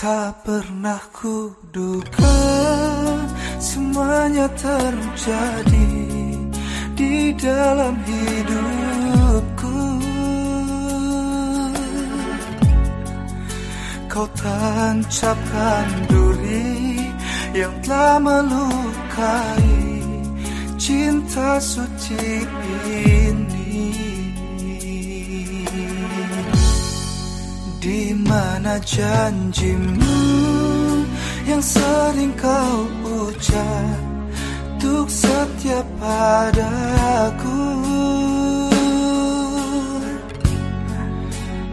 Tak pernah kuduga semuanya terjadi di dalam hidupku. Kau tancapkan duri yang telah melukai cinta suci ini Di mana janjimu yang sering kau ucap Untuk setia padaku?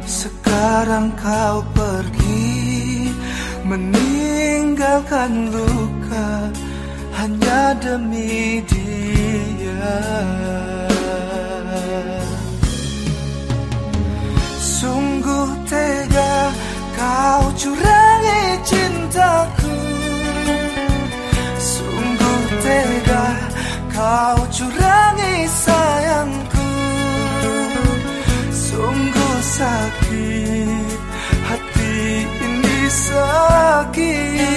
Sekarang kau pergi Meninggalkan luka Hanya demi dia. Sungguh kau curangi cintaku. Sungguh tega kau curangi sayangku. Sungguh sakit hati ini sakit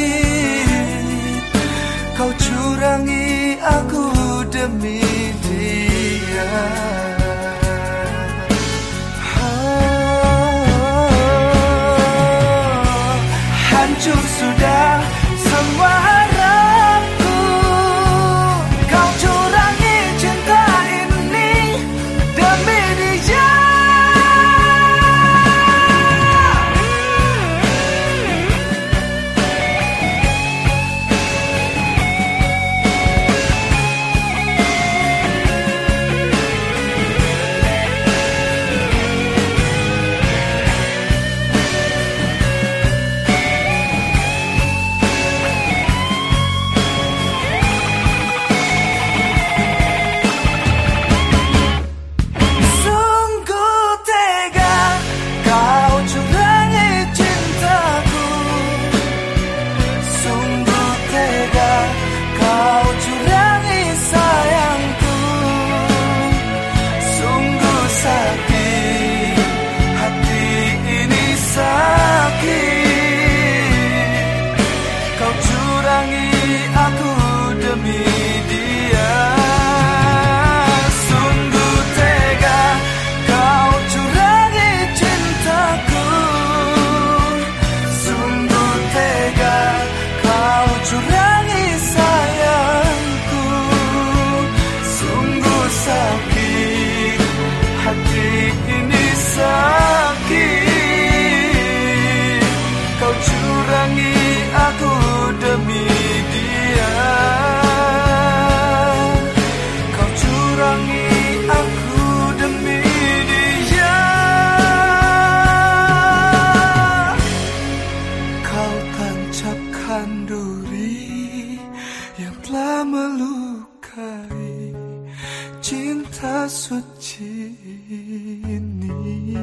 telah melukai cinta suci ini.